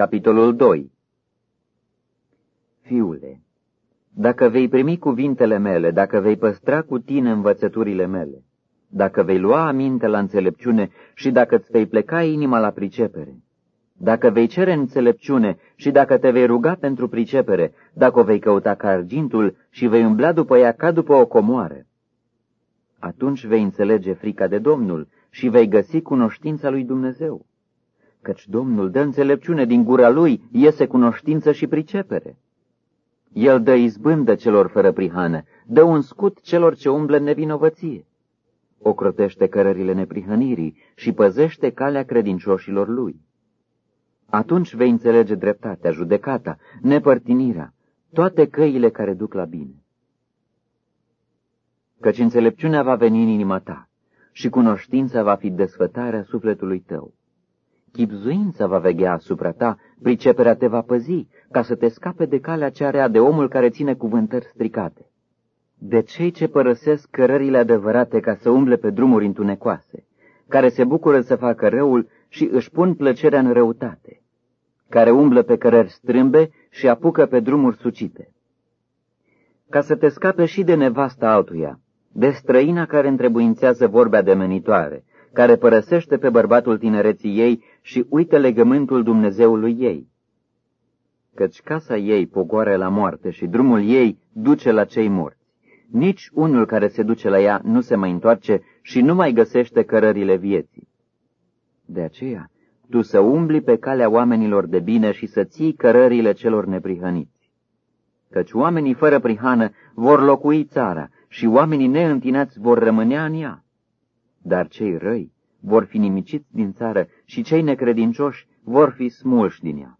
Capitolul 2 Fiule, dacă vei primi cuvintele mele, dacă vei păstra cu tine învățăturile mele, dacă vei lua aminte la înțelepciune și dacă îți vei pleca inima la pricepere, dacă vei cere înțelepciune și dacă te vei ruga pentru pricepere, dacă o vei căuta ca argintul și vei umbla după ea ca după o comoară, atunci vei înțelege frica de Domnul și vei găsi cunoștința lui Dumnezeu. Căci Domnul dă înțelepciune din gura lui, iese cunoștință și pricepere. El dă izbândă celor fără prihană, dă un scut celor ce umblă în nevinovăție. Ocrotește cărările neprihănirii și păzește calea credincioșilor lui. Atunci vei înțelege dreptatea, judecata, nepărtinirea, toate căile care duc la bine. Căci înțelepciunea va veni în inima ta și cunoștința va fi desfătarea sufletului tău. Chipzuința va veghea asupra ta, priceperea te va păzi, ca să te scape de calea cea rea de omul care ține cuvântări stricate. De cei ce părăsesc cărările adevărate ca să umble pe drumuri întunecoase, care se bucură să facă răul și își pun plăcerea în răutate, care umblă pe cărări strâmbe și apucă pe drumuri sucite. Ca să te scape și de nevasta altuia, de străina care întrebuințează vorbe ademenitoare, care părăsește pe bărbatul tinereții ei și uită legământul Dumnezeului ei. Căci casa ei pogoară la moarte și drumul ei duce la cei morți. Nici unul care se duce la ea nu se mai întoarce și nu mai găsește cărările vieții. De aceea, tu să umbli pe calea oamenilor de bine și să ții cărările celor neprihăniți. Căci oamenii fără prihană vor locui țara și oamenii neîntinați vor rămânea în ea. Dar cei răi vor fi nimiciți din țară și cei necredincioși vor fi smulși din ea.